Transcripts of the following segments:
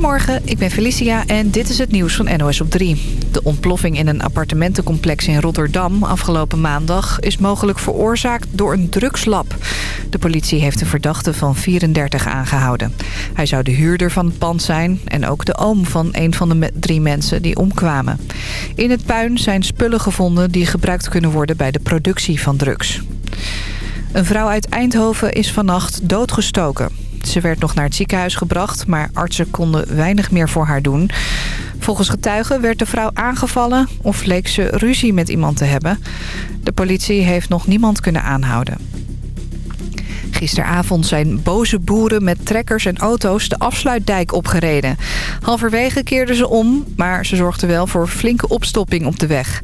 Goedemorgen, ik ben Felicia en dit is het nieuws van NOS op 3. De ontploffing in een appartementencomplex in Rotterdam afgelopen maandag... is mogelijk veroorzaakt door een drugslab. De politie heeft een verdachte van 34 aangehouden. Hij zou de huurder van het pand zijn en ook de oom van een van de drie mensen die omkwamen. In het puin zijn spullen gevonden die gebruikt kunnen worden bij de productie van drugs. Een vrouw uit Eindhoven is vannacht doodgestoken. Ze werd nog naar het ziekenhuis gebracht, maar artsen konden weinig meer voor haar doen. Volgens getuigen werd de vrouw aangevallen of leek ze ruzie met iemand te hebben. De politie heeft nog niemand kunnen aanhouden. Gisteravond zijn boze boeren met trekkers en auto's de afsluitdijk opgereden. Halverwege keerden ze om, maar ze zorgden wel voor flinke opstopping op de weg.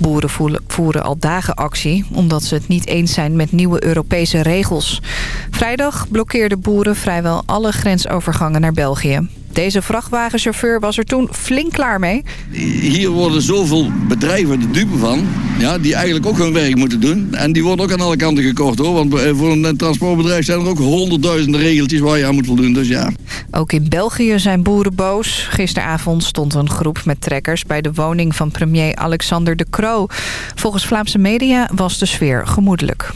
Boeren voeren al dagen actie omdat ze het niet eens zijn met nieuwe Europese regels. Vrijdag blokkeerden boeren vrijwel alle grensovergangen naar België. Deze vrachtwagenchauffeur was er toen flink klaar mee. Hier worden zoveel bedrijven de dupe van, ja, die eigenlijk ook hun werk moeten doen. En die worden ook aan alle kanten gekocht hoor. Want eh, voor een transportbedrijf zijn er ook honderdduizenden regeltjes waar je aan moet voldoen. Dus ja. Ook in België zijn boeren boos. Gisteravond stond een groep met trekkers bij de woning van premier Alexander de Croo. Volgens Vlaamse media was de sfeer gemoedelijk.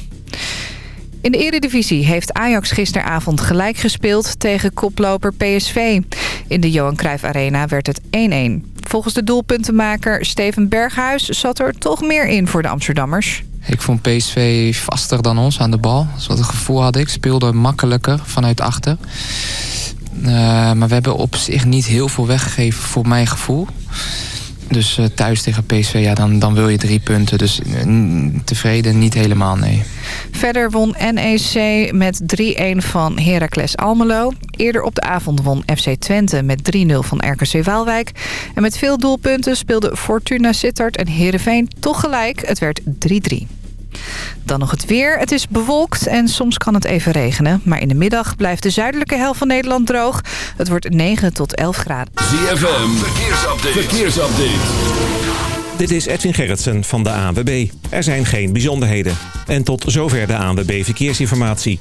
In de Eredivisie heeft Ajax gisteravond gelijk gespeeld tegen koploper PSV. In de Johan Cruijff Arena werd het 1-1. Volgens de doelpuntenmaker Steven Berghuis zat er toch meer in voor de Amsterdammers. Ik vond PSV vaster dan ons aan de bal. Is wat het gevoel had ik. Speelde makkelijker vanuit achter. Uh, maar we hebben op zich niet heel veel weggegeven voor mijn gevoel. Dus uh, thuis tegen PSV, ja, dan, dan wil je drie punten. Dus uh, tevreden niet helemaal, nee. Verder won NEC met 3-1 van Heracles Almelo. Eerder op de avond won FC Twente met 3-0 van RKC Waalwijk. En met veel doelpunten speelden Fortuna Sittard en Heerenveen toch gelijk. Het werd 3-3. Dan nog het weer. Het is bewolkt en soms kan het even regenen. Maar in de middag blijft de zuidelijke helft van Nederland droog. Het wordt 9 tot 11 graden. ZFM, verkeersupdate. verkeersupdate. Dit is Edwin Gerritsen van de ANWB. Er zijn geen bijzonderheden. En tot zover de ANWB Verkeersinformatie.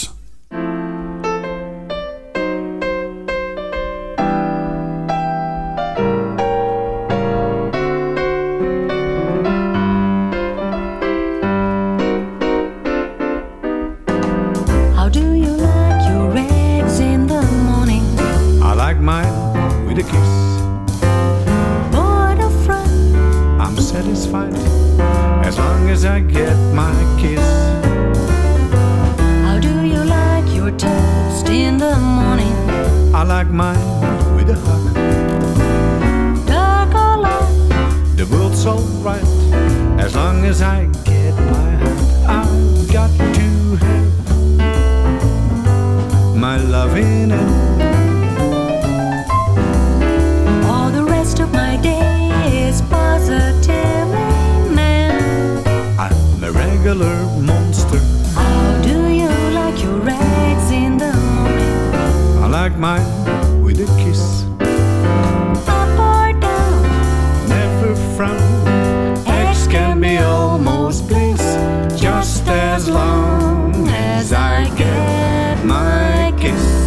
With a hug. Or? The world's alright as long as I get my hug. I've got to have my love in it. All the rest of my day is positively man. I'm a regular monster. How do you like your eggs in the morning? I like mine bliss just as long as I get my kiss.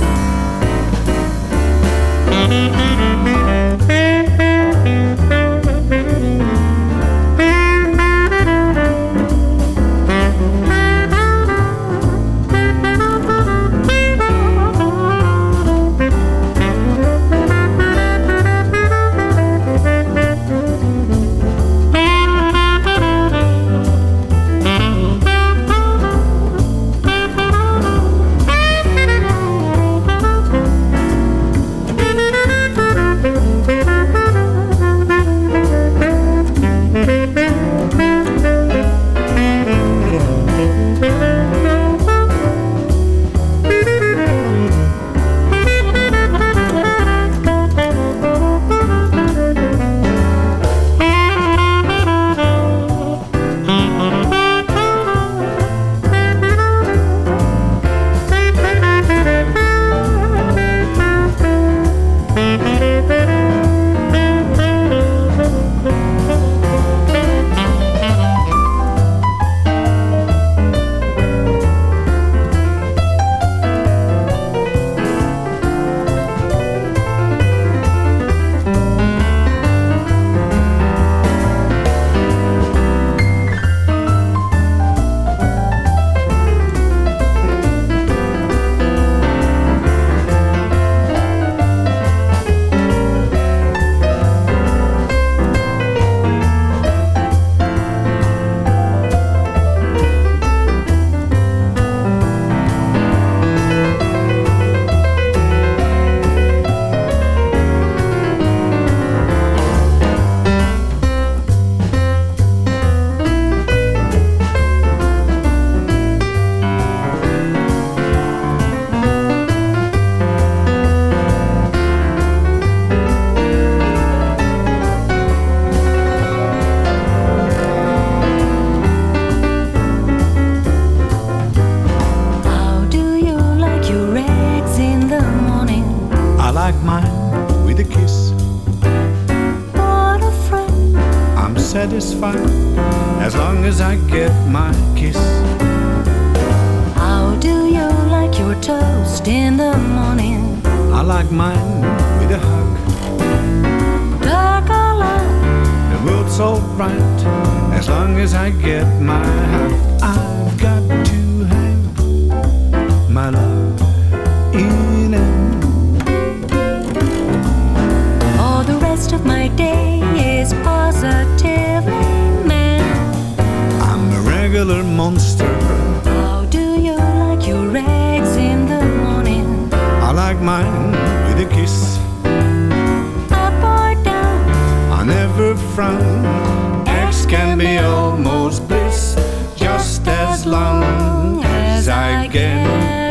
X can be almost bliss, just as long as I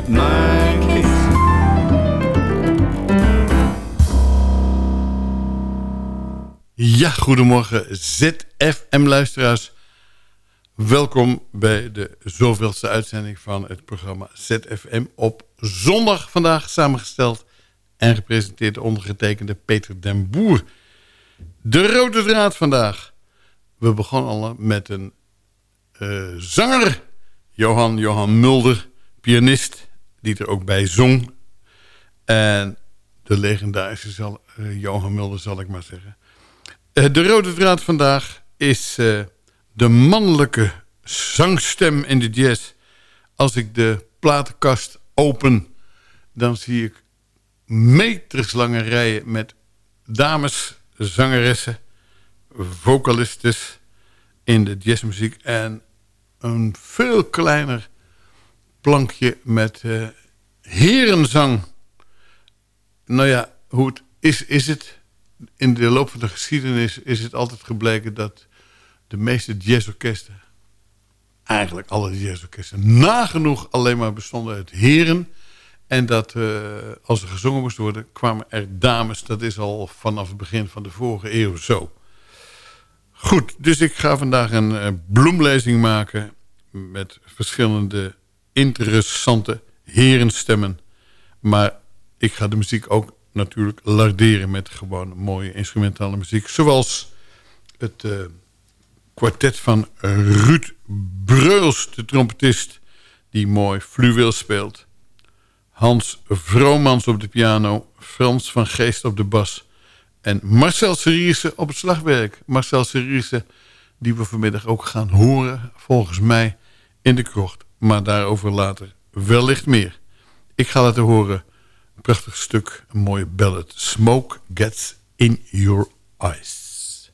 my. Ja, goedemorgen ZFM-luisteraars. Welkom bij de zoveelste uitzending van het programma ZFM op zondag vandaag samengesteld en gepresenteerd ondergetekende Peter den Boer. De rode draad vandaag. We begonnen al met een eh, zanger, Johan, Johan Mulder, pianist, die er ook bij zong. En de legendarische zal, eh, Johan Mulder zal ik maar zeggen. Eh, de rode draad vandaag is de mannelijke zangstem in de jazz. Als ik de platenkast open, dan zie ik meterslange rijen met dames, zangeressen, vocalistes in de jazzmuziek. En een veel kleiner plankje met eh, herenzang. Nou ja, hoe het is, is het in de loop van de geschiedenis is het altijd gebleken dat de meeste jazzorkesten, eigenlijk alle jazzorkesten, nagenoeg alleen maar bestonden uit heren. En dat eh, als er gezongen moest worden, kwamen er dames. Dat is al vanaf het begin van de vorige eeuw zo. Goed, dus ik ga vandaag een eh, bloemlezing maken met verschillende interessante herenstemmen. Maar ik ga de muziek ook natuurlijk larderen met gewoon mooie instrumentale muziek. Zoals het uh, kwartet van Ruud Breuls, de trompetist, die mooi fluweel speelt. Hans Vromans op de piano, Frans van Geest op de bas... en Marcel Seriese op het slagwerk. Marcel Seriese, die we vanmiddag ook gaan horen, volgens mij, in de krocht. Maar daarover later wellicht meer. Ik ga laten horen prachtig stuk, een mooie ballad. Smoke gets in your eyes.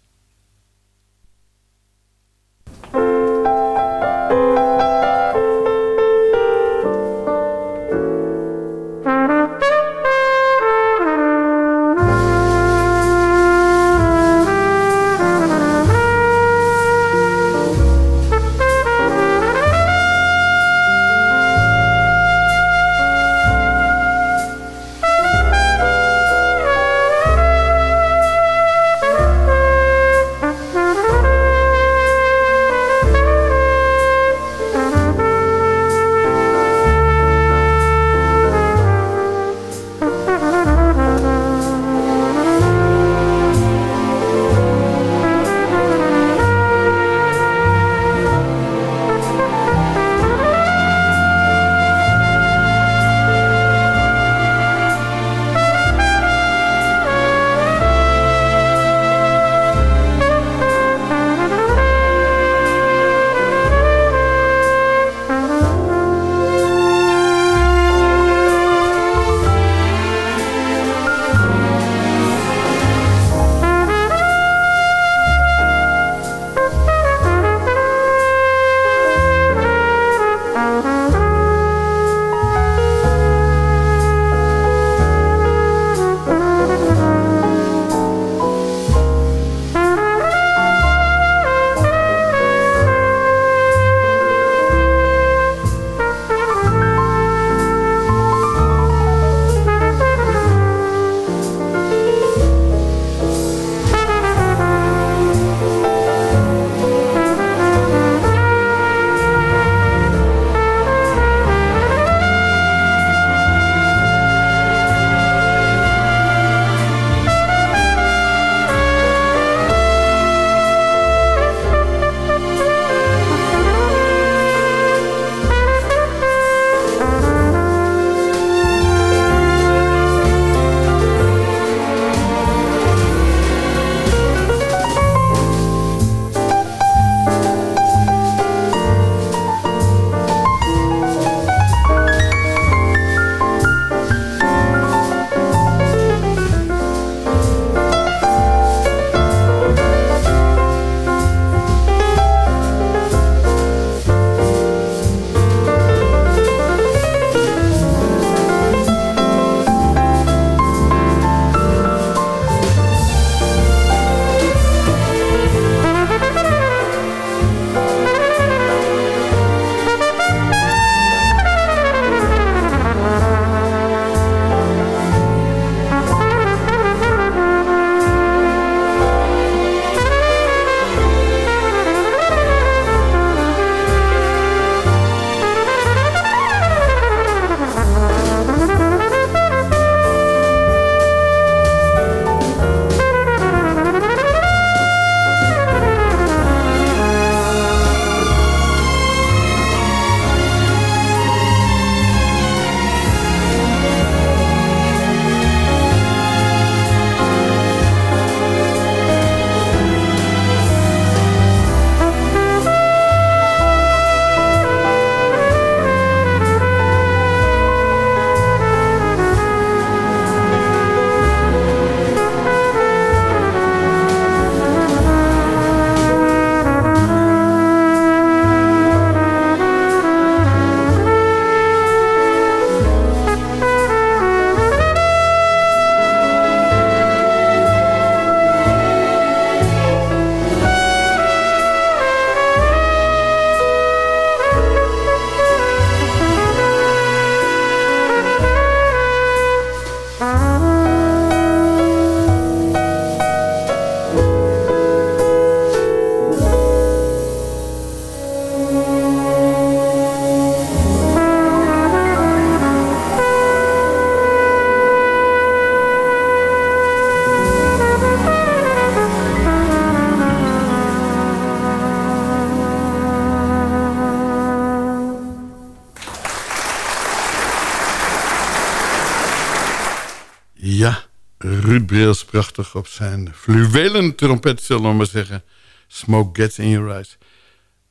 Prachtig op zijn fluwelen trompet, zullen we maar zeggen. Smoke Gets In Your Eyes.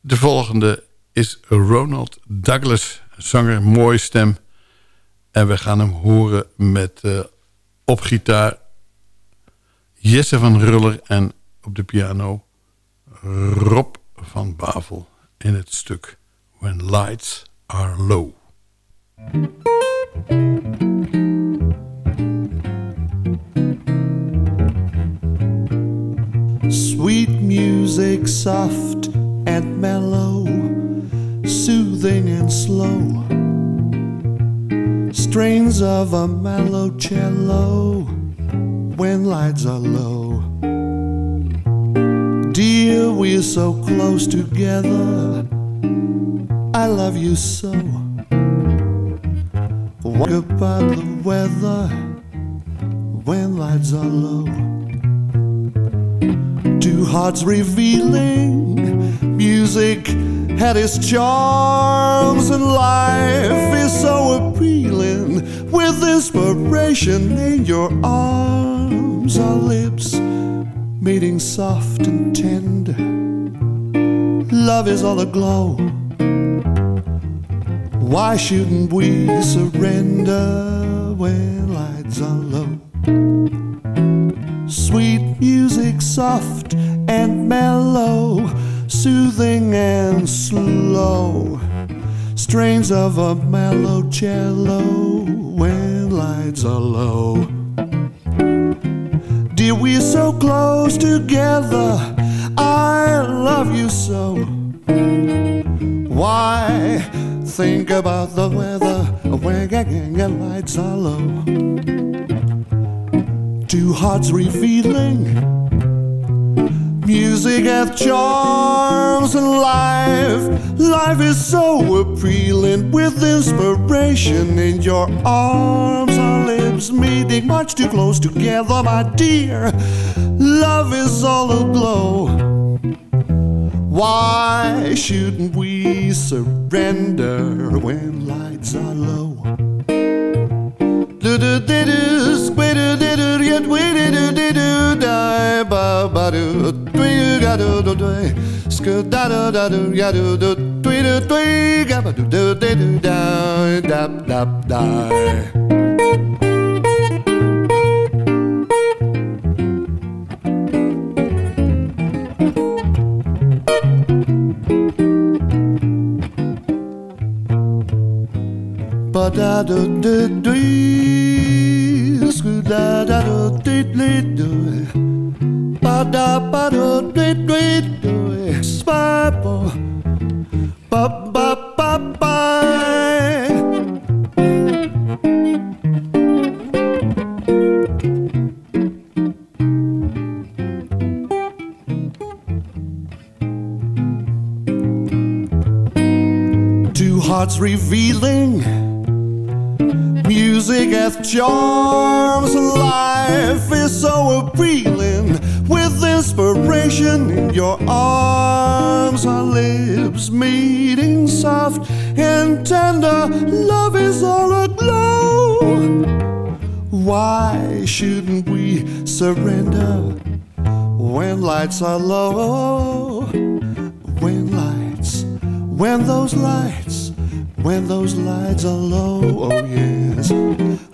De volgende is Ronald Douglas, zanger, mooie stem. En we gaan hem horen met uh, op gitaar Jesse van Ruller en op de piano Rob van Bavel in het stuk When Lights Are Low. Soft and mellow, soothing and slow. Strains of a mellow cello when lights are low. Dear, we're so close together. I love you so. What about the weather when lights are low? Two hearts revealing music had its charms, and life is so appealing with inspiration in your arms. Our lips meeting soft and tender. Love is all aglow. Why shouldn't we surrender when lights are low? Sweet music, soft and mellow, soothing and slow. Strains of a mellow cello when lights are low. Dear, we're so close together. I love you so. Why think about the weather when the lights are low? Two hearts revealing music hath charms and life. Life is so appealing with inspiration in your arms. Our lips meeting much too close together, my dear. Love is all aglow. Why shouldn't we surrender when lights are low? Ba da da da dee, sku da da da dee dee dee. Ba da ba da ba ba ba ba lights are low when lights when those lights when those lights are low, oh yes.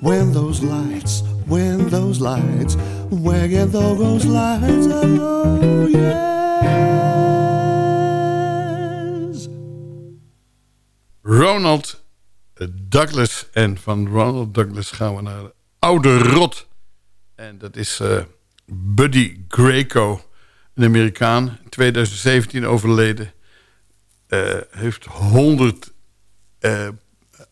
When those lights, when those lights, when those lights are low, yes. Ronald Douglas. En van Ronald Douglas gaan we naar de oude rot. En dat is uh, Buddy Greco, een Amerikaan. In 2017 overleden. Uh, heeft 100 uh,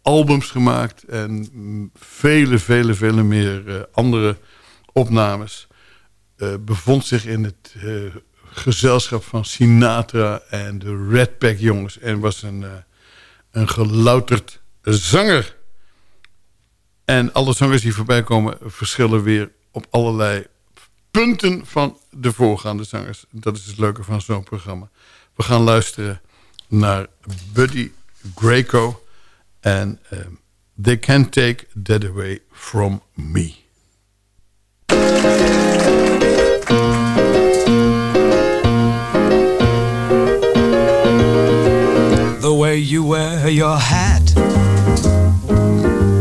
albums gemaakt en vele, vele, vele meer uh, andere opnames. Bevond zich in het gezelschap van Sinatra en de Red Pack jongens. En was een, een gelouterd zanger. En alle zangers die voorbij komen verschillen weer op allerlei punten van de voorgaande zangers. Dat is het leuke van zo'n programma. We gaan luisteren naar Buddy Greco. And um, they can't take that away from me. The way you wear your hat,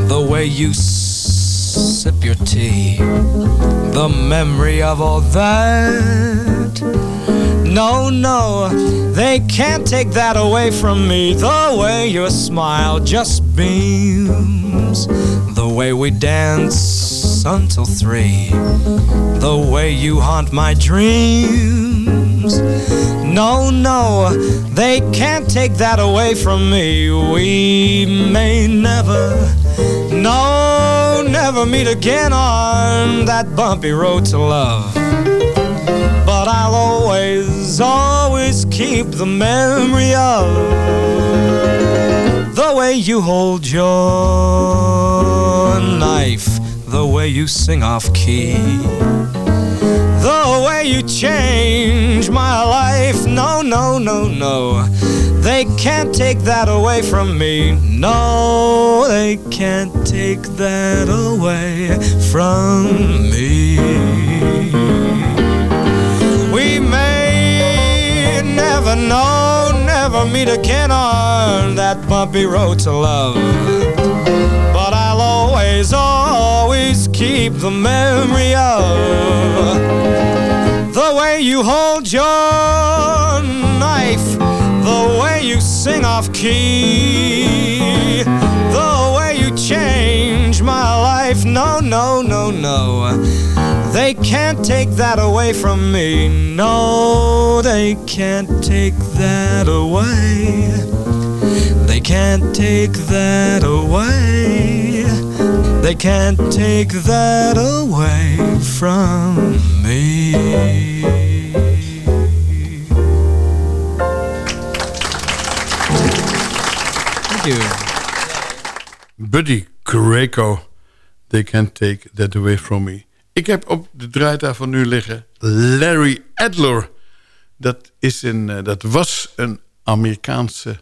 the way you sip your tea, the memory of all that. No, no, they can't take that away from me. The way your smile just beams, the way we dance until three, the way you haunt my dreams. No, no, they can't take that away from me. We may never, no, never meet again on that bumpy road to love. But I'll always, always keep the memory of the way you hold your knife, the way you sing off key. The way you change my life. No, no, no, no. They can't take that away from me. No, they can't take that away from me. We may never know, never meet again on that bumpy road to love. But I'll always, always keep the memory of the way you hold your knife, sing off key, the way you change my life. No, no, no, no. They can't take that away from me. No, they can't take that away. They can't take that away. They can't take that away from me. Buddy Greco. They can't take that away from me. Ik heb op de draaitafel nu liggen Larry Adler. Dat, is een, eh, dat was een Amerikaanse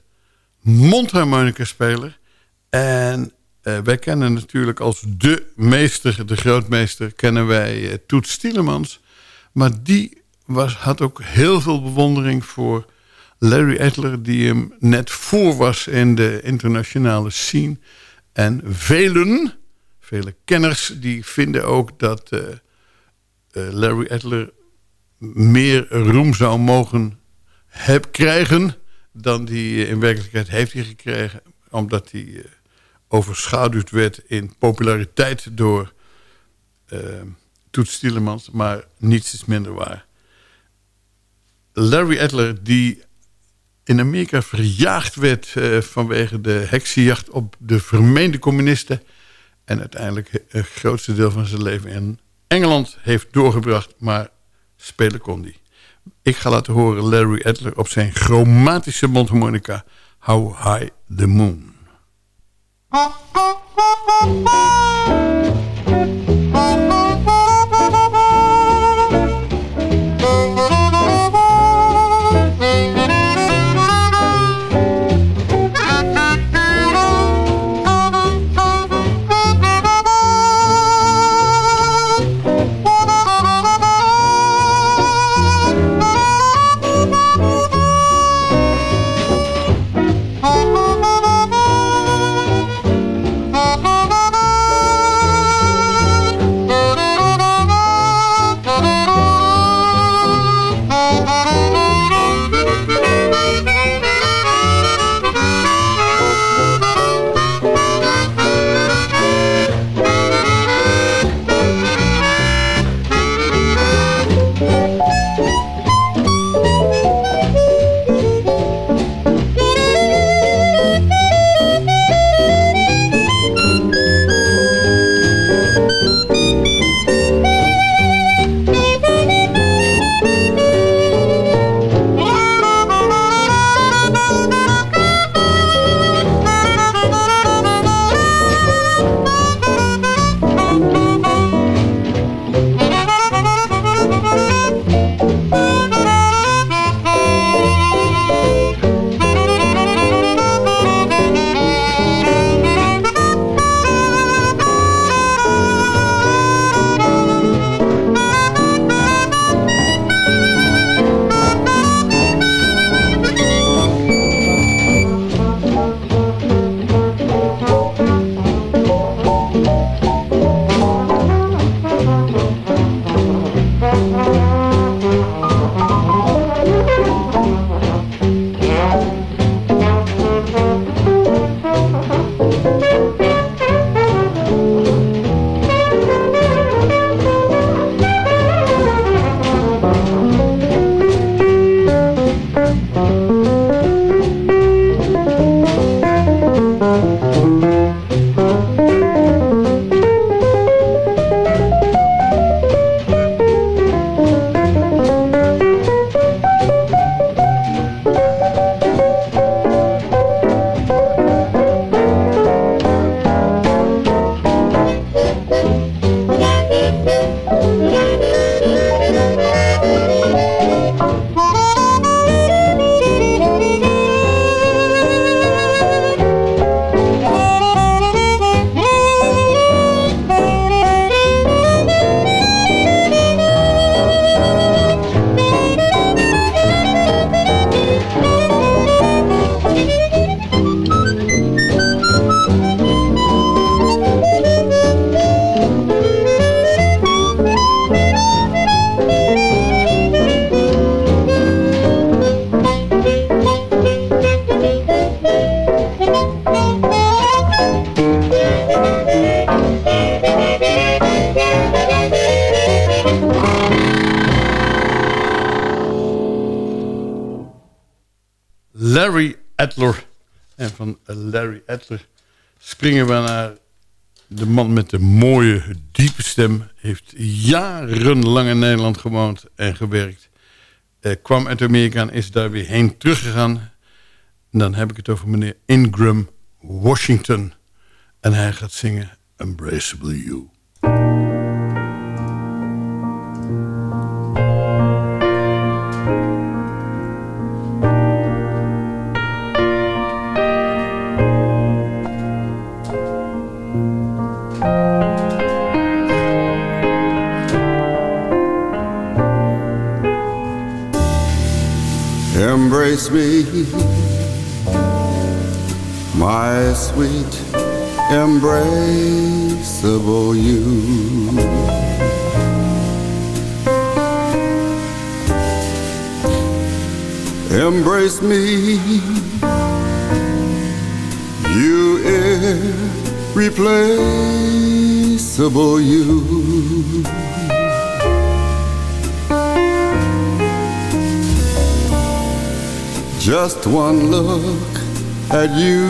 mondharmonica-speler. En eh, wij kennen natuurlijk als de meester, de grootmeester... kennen wij eh, Toet Stielemans. Maar die was, had ook heel veel bewondering voor Larry Adler... die hem net voor was in de internationale scene. En velen, vele kenners, die vinden ook dat... eh, eh, Larry Adler meer roem zou mogen heb, krijgen... dan die eh, in werkelijkheid heeft hij gekregen. Omdat hij overschaduwd werd in populariteit door Toets Stielemans. Maar niets is minder waar. Larry Adler, die in Amerika verjaagd werd... eh, vanwege de heksenjacht op de vermeende communisten... en uiteindelijk het grootste deel van zijn leven in Engeland heeft doorgebracht... maar spelen kon hij. Ik ga laten horen Larry Adler op zijn chromatische mondharmonica... How High the Moon. Larry Adler. En van Larry Adler springen we naar de man met de mooie, diepe stem. Heeft jarenlang in Nederland gewoond en gewerkt. Eh, kwam uit Amerika en is daar weer heen teruggegaan. Dan heb ik het over meneer Ingram Washington. En hij gaat zingen Embraceable You. Embrace me, my sweet, embraceable you. Embrace me, you irreplaceable you. Just one look at you,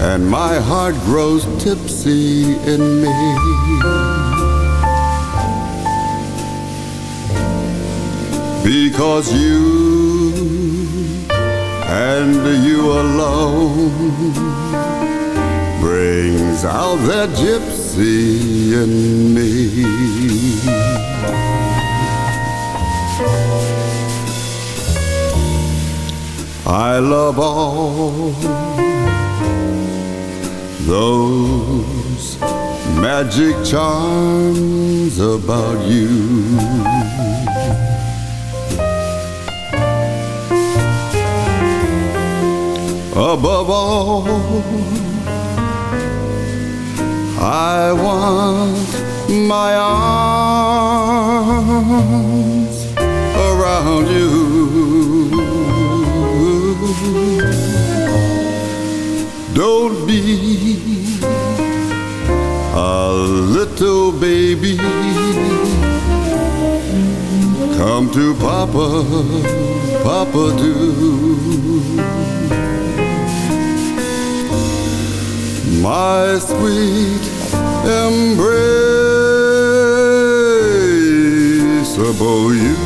and my heart grows tipsy in me. Because you and you alone brings out that gypsy in me. I love all those magic charms about you. Above all, I want my arms around you. Don't be a little baby. Come to Papa, Papa do. My sweet embraceable I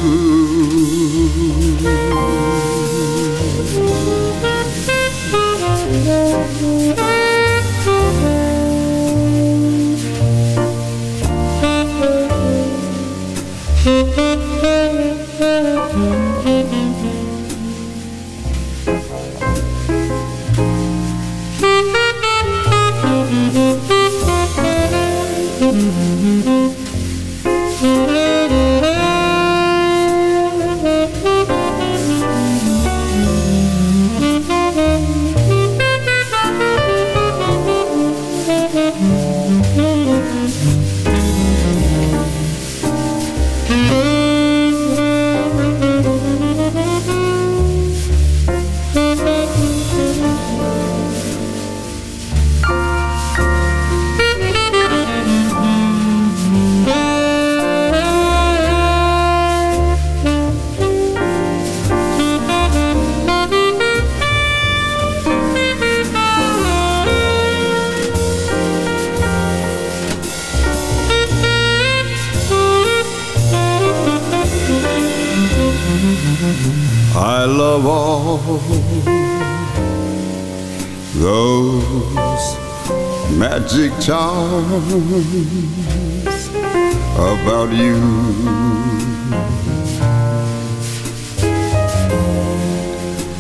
about you.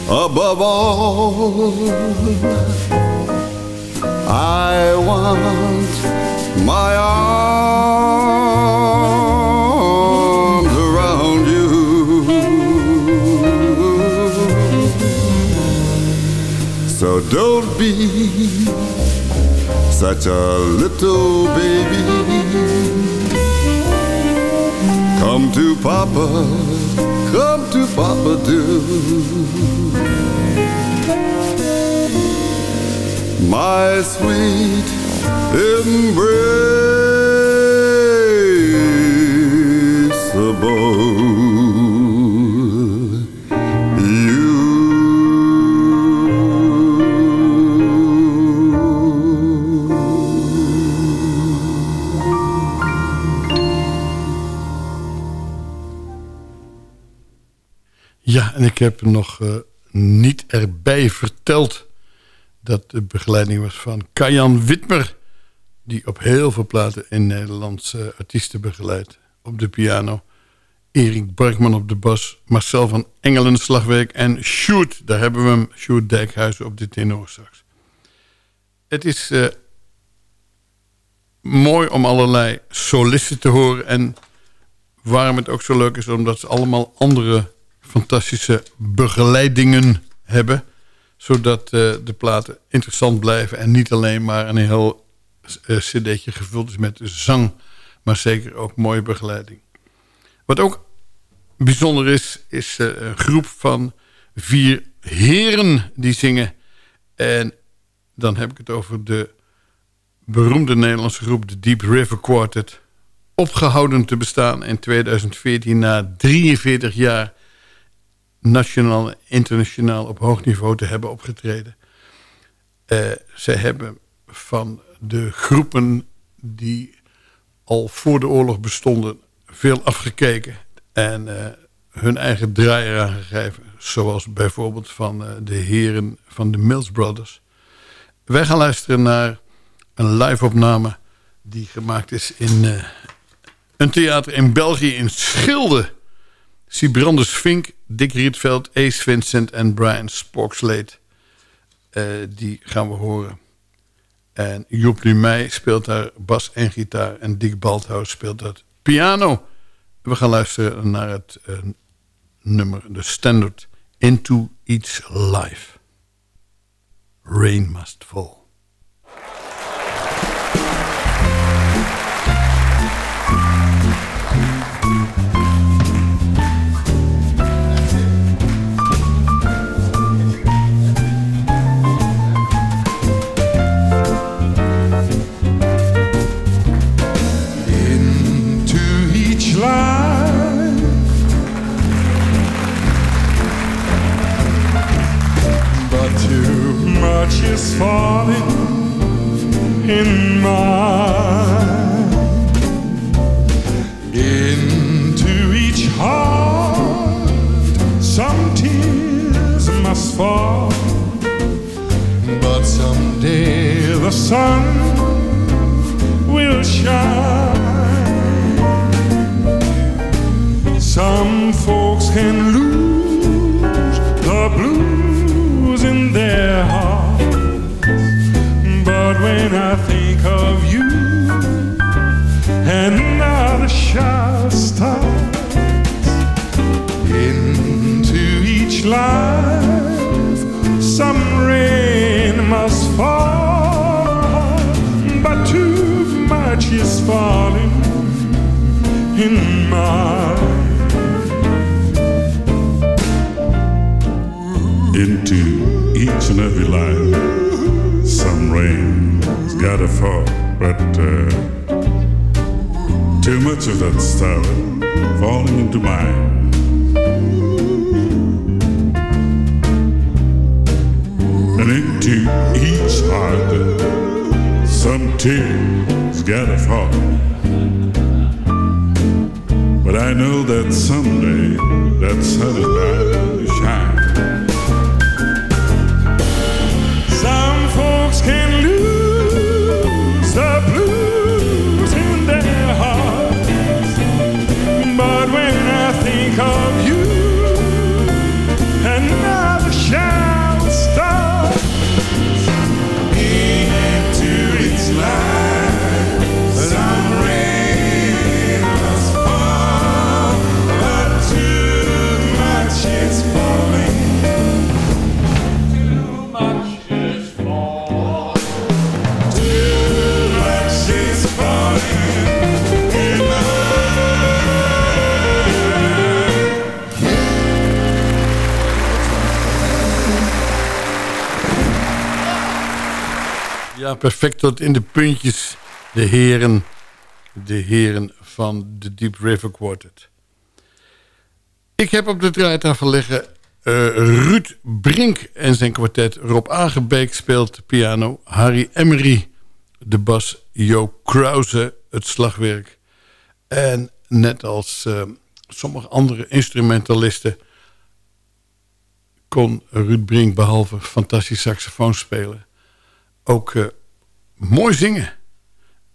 Above all, I want my arms around you. So don't be such a little baby. Come to Papa, come to Papa do. My sweet embraceable ik heb nog uh, niet erbij verteld... dat de begeleiding was van Kajan Witmer... die op heel veel platen in Nederlandse artiesten begeleidt. Op de piano. Erik Barkman op de bas. Marcel van Engelen slagwerk. En Sjoerd, daar hebben we hem. Sjoerd Dijkhuizen op de tenorsax. Het is uh, mooi om allerlei solisten te horen. En waarom het ook zo leuk is... omdat ze allemaal andere fantastische begeleidingen hebben. Zodat uh, de platen interessant blijven. En niet alleen maar een heel uh, cd'tje gevuld is met zang. Maar zeker ook mooie begeleiding. Wat ook bijzonder is, is uh, een groep van vier heren die zingen. En dan heb ik het over de beroemde Nederlandse groep... de Deep River Quartet. Opgehouden te bestaan in 2014 na 43 jaar nationaal en internationaal op hoog niveau te hebben opgetreden. Uh, ze hebben van de groepen die al voor de oorlog bestonden veel afgekeken en uh, hun eigen draai eraan gegeven. Zoals bijvoorbeeld van uh, de heren van de Mills Brothers. Wij gaan luisteren naar een live opname die gemaakt is in een theater in België in Schilde. Sibrandus Vink, Dick Rietveld, Ace Vincent en Brian Sporkslade. Uh, die gaan we horen. En Joep Lumey speelt daar bas en gitaar. En Dick Baldhaus speelt daar piano. We gaan luisteren naar het uh, nummer, de standard Into Each Life. Rain Must Fall. Is falling in mine. Into each heart some tears must fall. But someday the sun will shine. Some folks can lose I think of you and now the shower starts into each life some rain must fall but too much is falling in mine into each and every life. Some rain's gotta fall, but uh, too much of that stuff falling into mine. And into each heart, some tears gotta fall. But I know that someday that sun perfect tot in de puntjes. De heren, de heren van de Deep River Quartet. Ik heb op de draaitafel liggen eh, Ruud Brink en zijn kwartet. Rob Aangebeek speelt piano. Harry Emery, de bas. Jo Krause, het slagwerk. En net als eh, sommige andere instrumentalisten... kon Ruud Brink behalve fantastisch saxofoon spelen... ook eh, mooi zingen.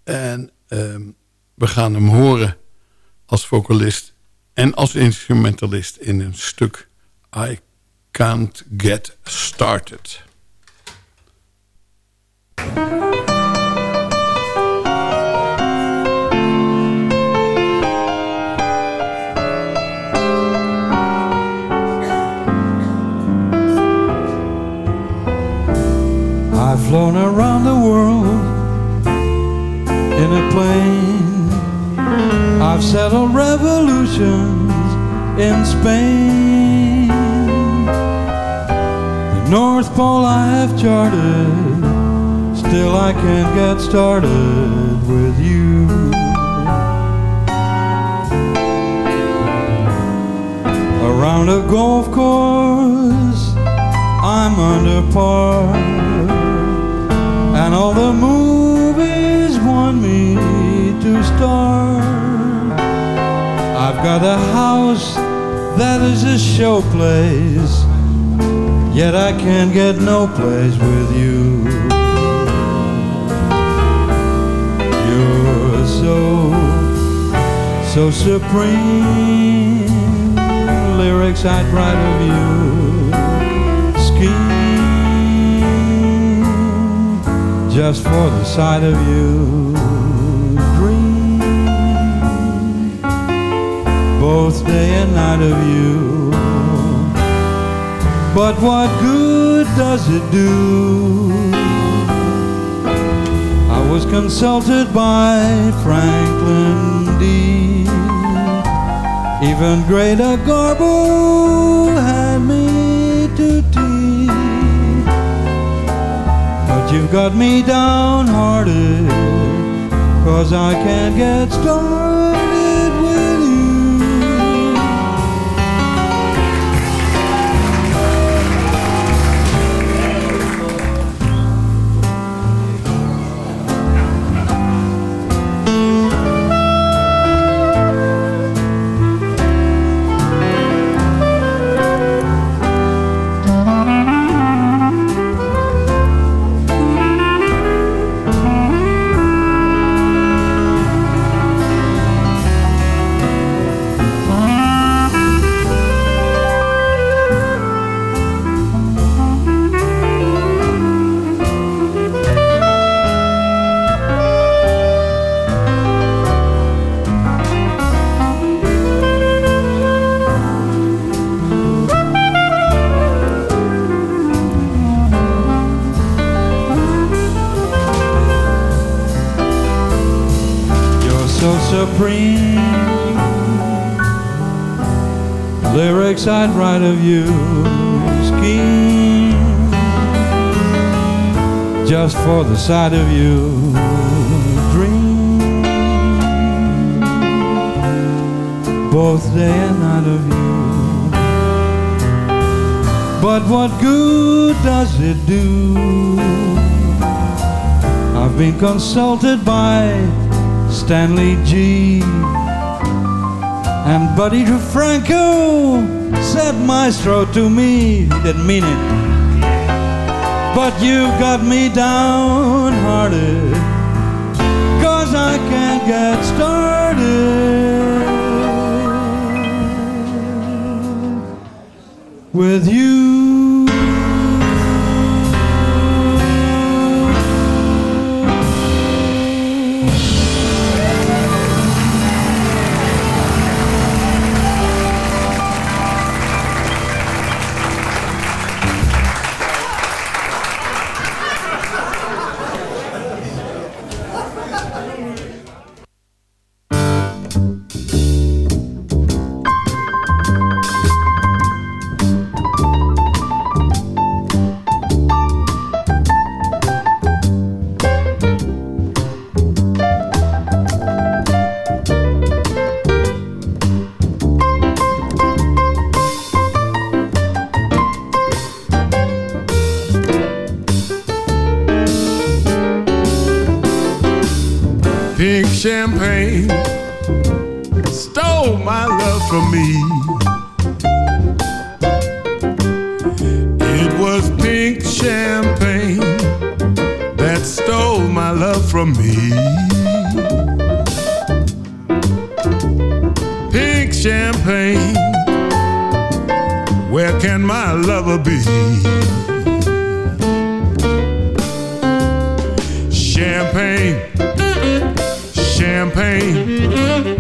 En ehm, we gaan hem horen als vocalist en als instrumentalist... in een stuk I Can't Get Started. I've flown around the plane. I've settled revolutions in Spain. The North Pole I have charted, still I can't get started with you. Around a golf course, I'm under par and all the me to star. I've got a house that is a showplace, yet I can't get no place with you. You're so, so supreme. Lyrics I'd write of you. Scheme just for the sight of you. Both day and night of you. But what good does it do? I was consulted by Franklin D. Even greater Garbo had me to tea. But you've got me downhearted, cause I can't get started I'd write of you. Scheme just for the sight of you. Dream both day and night of you. But what good does it do? I've been consulted by Stanley G. And Buddy DeFranco said maestro to me. He didn't mean it. But you've got me downhearted. Cause I can't get started with you. champagne stole my love from me. It was pink champagne that stole my love from me. Pink champagne, where can my lover be? Champagne pain.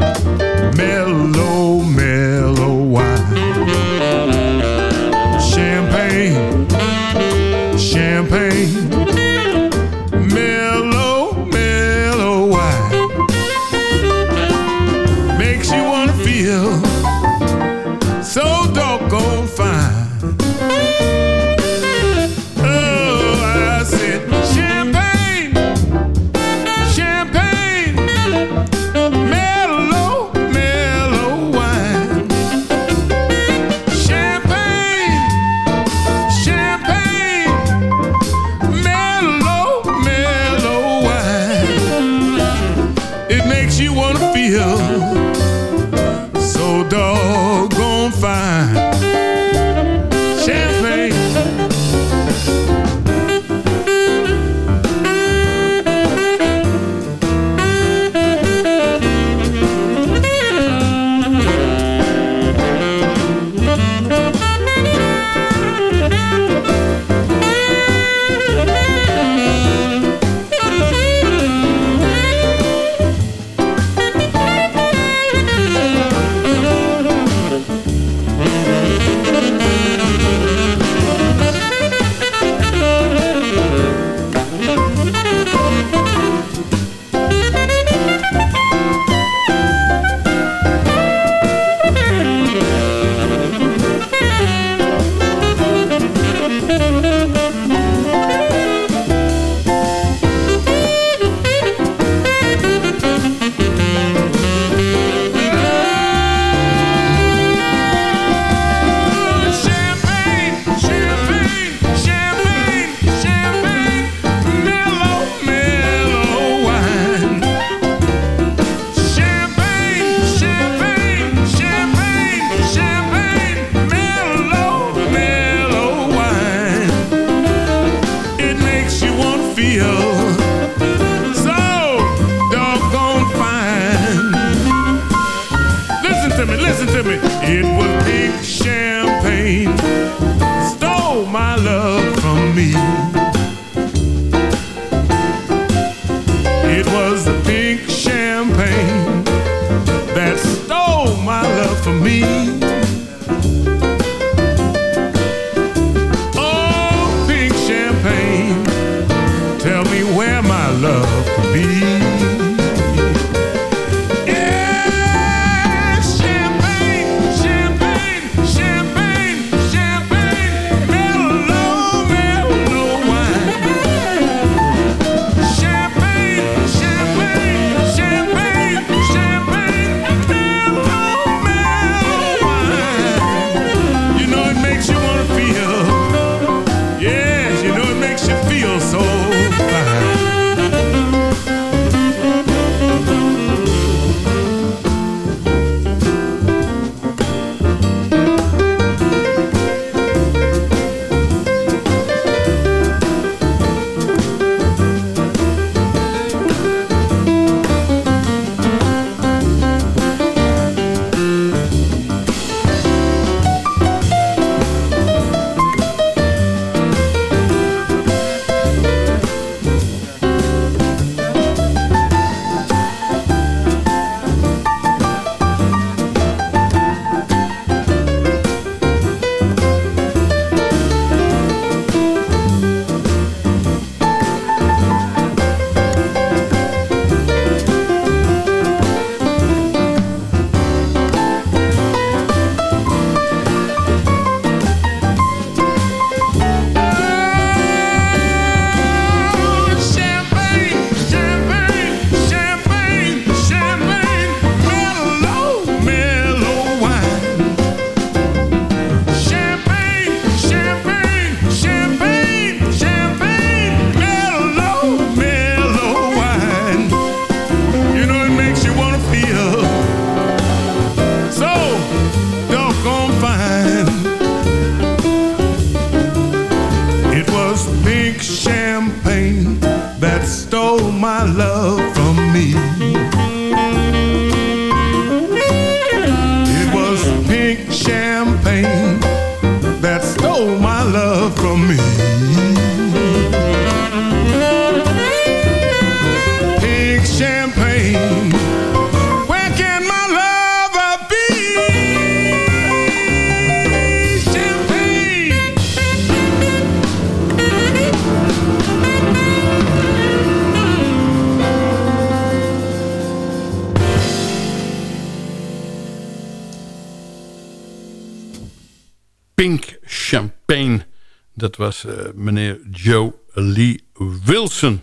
Dat was eh, meneer Joe Lee Wilson.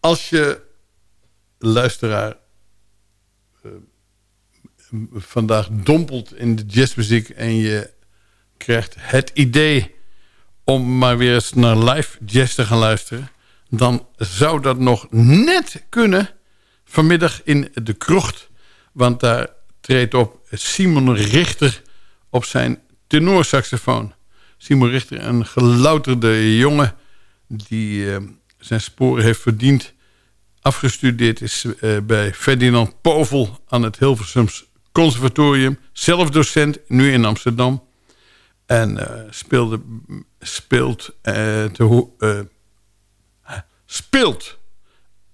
Als je luisteraar eh, vandaag dompelt in de jazzmuziek... en je krijgt het idee om maar weer eens naar live jazz te gaan luisteren... dan zou dat nog net kunnen vanmiddag in de krocht. Want daar treedt op Simon Richter op zijn tenorsaxofoon. Simon Richter, een gelouterde jongen die eh, zijn sporen heeft verdiend. Afgestudeerd is eh, bij Ferdinand Povel aan het Hilversums Conservatorium. Zelf docent, nu in Amsterdam. En uh, speelde, speelt, te, speelt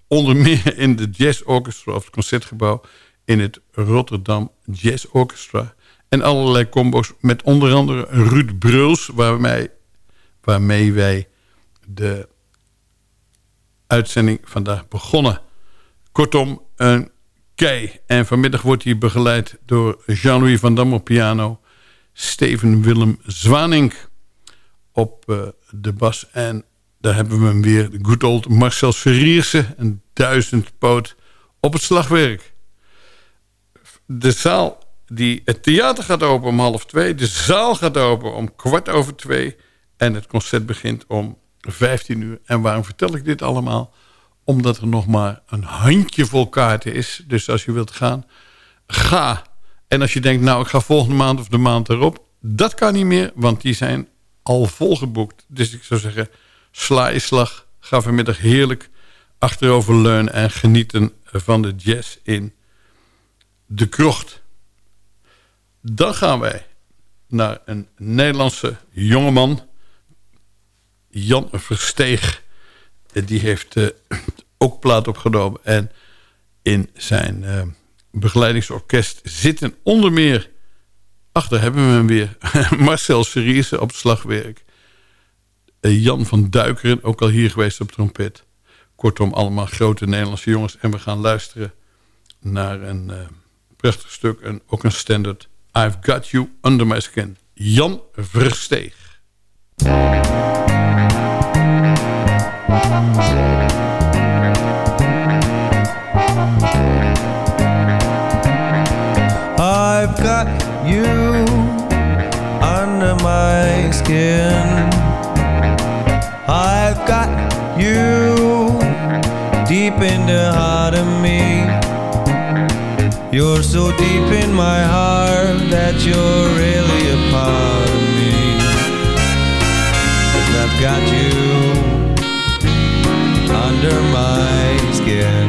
onder meer in de Jazz Orchestra of het Concertgebouw... in het Rotterdam Jazz Orchestra... En allerlei combo's met onder andere Ruud Bruls... Waarmee, waarmee wij de uitzending vandaag begonnen. Kortom, een kei. En vanmiddag wordt hij begeleid door Jean-Louis van Dam op piano... Steven Willem Zwanink op uh, de bas. En daar hebben we hem weer, de good old Marcel Verrierse... een duizendpoot op het slagwerk. De zaal die, het theater gaat open om half twee. De zaal gaat open om kwart over twee. En het concert begint om 15 uur. En waarom vertel ik dit allemaal? Omdat er nog maar een handjevol kaarten is. Dus als je wilt gaan, ga. En als je denkt, nou ik ga volgende maand of de maand erop. Dat kan niet meer, want die zijn al volgeboekt. Dus ik zou zeggen, sla je slag. Ga vanmiddag heerlijk achterover leunen en genieten van de jazz in de krocht. Dan gaan wij naar een Nederlandse jongeman. Jan Versteeg. Die heeft uh, ook plaat opgenomen. En in zijn uh, begeleidingsorkest zitten onder meer... Achter hebben we hem weer. Marcel Seriese op slagwerk. Uh, Jan van Duikeren, ook al hier geweest op trompet. Kortom, allemaal grote Nederlandse jongens. En we gaan luisteren naar een prachtig stuk. En ook een standard I've Got You Under My Skin. Jan Versteeg. I've got you under my skin. I've got you deep in the heart of me. You're so deep in my heart that you're really a part of me. Cause I've got you under my skin.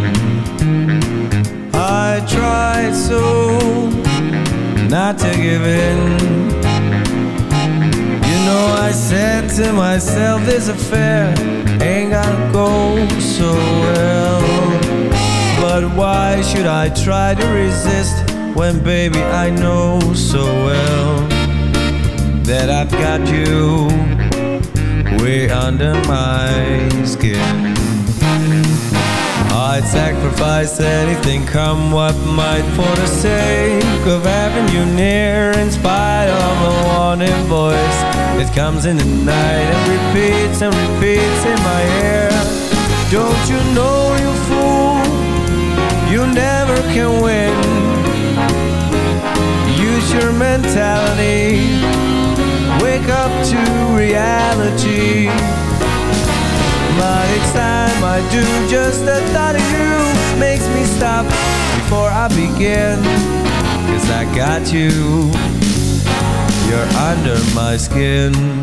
I tried so not to give in. You know, I said to myself, this affair ain't gonna go so well. But why should I try to resist when, baby, I know so well that I've got you way under my skin? I'd sacrifice anything, come what might, for the sake of having you near, in spite of a warning voice that comes in the night and repeats and repeats in my ear. Don't you know? You never can win. Use your mentality, wake up to reality. But each time I do, just the thought of you makes me stop before I begin. Cause I got you, you're under my skin.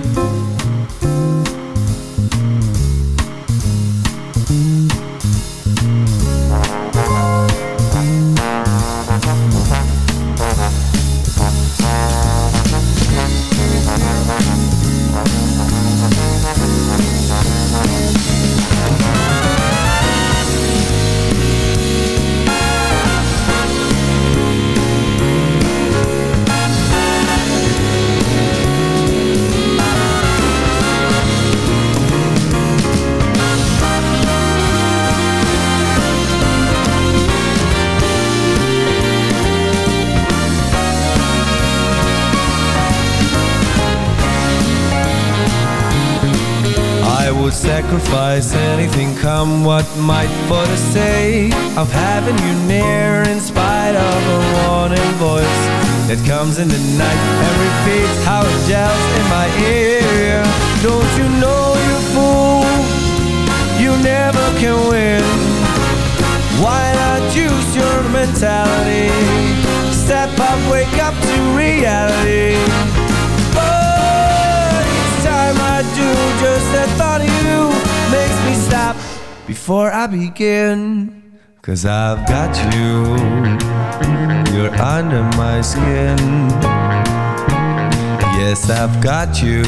Sacrifice anything come what might for the sake of having you near in spite of a warning voice that comes in the night and repeats how it gels in my ear. Don't you know you fool? You never can win. Why not use your mentality? Step up wake up to reality. Oh, but each time I do just the thought of you makes me stop before I begin. Cause I've got you. You're under my skin. Yes, I've got you.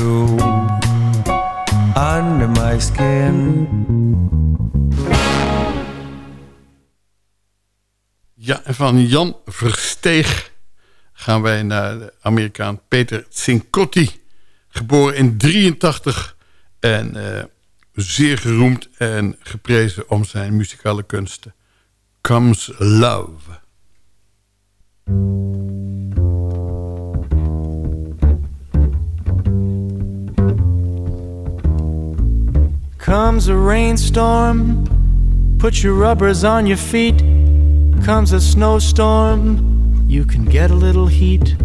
Under my skin. Ja, en van Jan Versteeg gaan wij naar de Amerikaan Peter Cincotti. Geboren in 83 en eh, zeer geroemd en geprezen om zijn muzikale kunsten. Comes Love. Comes a rainstorm, put your rubbers on your feet. Comes a snowstorm, you can get a little heat.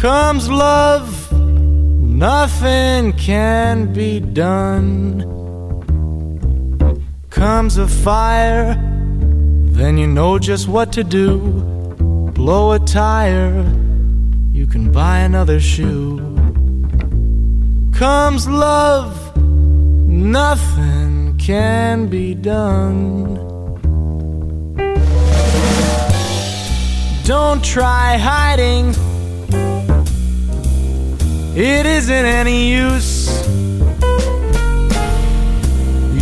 Comes love, nothing can be done. Comes a fire, then you know just what to do. Blow a tire, you can buy another shoe. Comes love, nothing can be done. Don't try hiding, it isn't any use.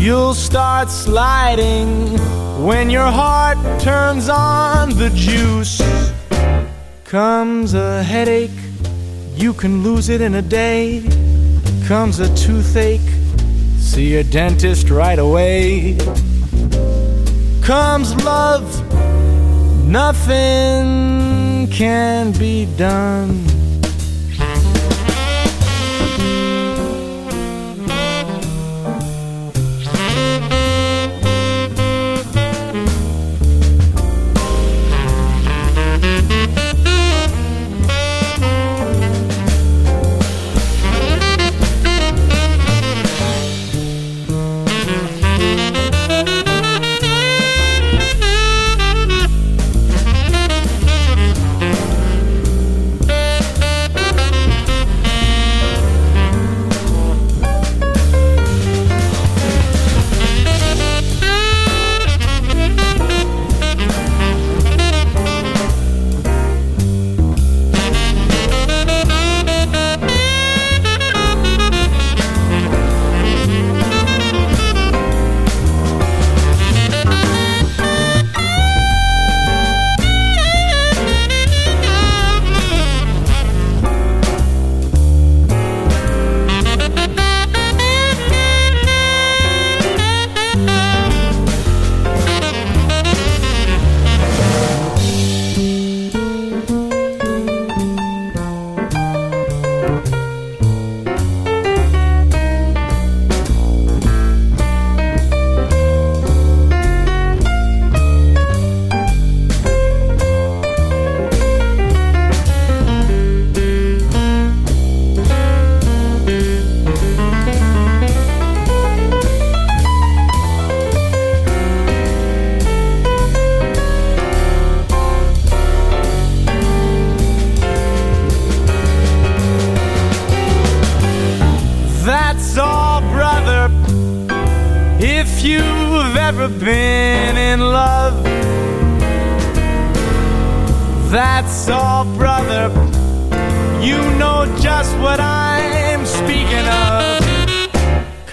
You'll start sliding when your heart turns on the juice. Comes a headache, you can lose it in a day. Comes a toothache, see your dentist right away. Comes love, nothing can be done.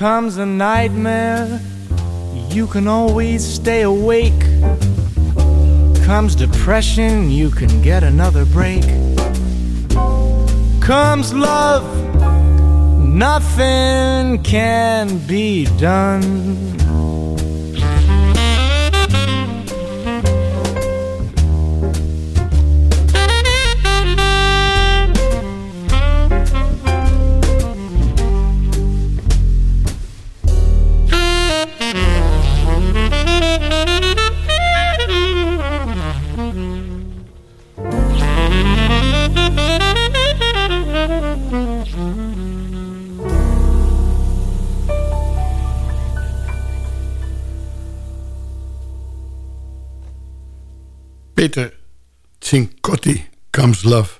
Of. Comes a nightmare, you can always stay awake. Comes depression, you can get another break. Comes love, nothing can be done. Cincotti, Comes Love.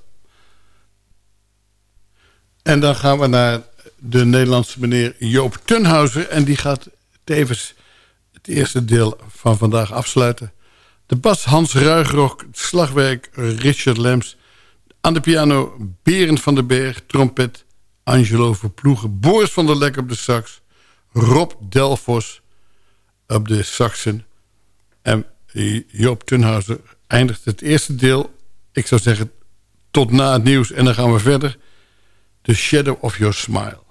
En dan gaan we naar de Nederlandse meneer Joop Tunhauser. En die gaat tevens het eerste deel van vandaag afsluiten. De bas Hans Ruigrok, slagwerk Richard Lems. Aan de piano Berend van den Berg, trompet Angelo Verploegen. Boris van der Lek op de sax. Rob Delfos op de saxen. En Joop Tunhauser eindigt het eerste deel. Ik zou zeggen tot na het nieuws en dan gaan we verder. The Shadow of Your Smile.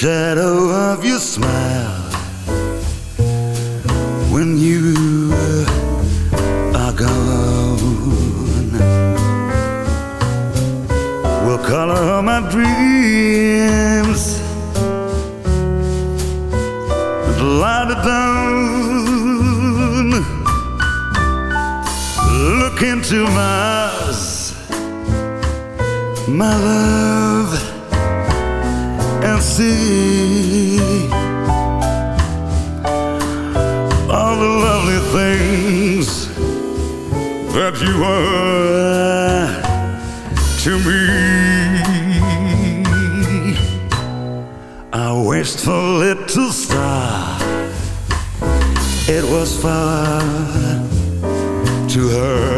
Shadow of your smile. When you are gone will color my dreams? And light it down look into my eyes my love see all the lovely things that you are to me. I wished for little star, it was far to her.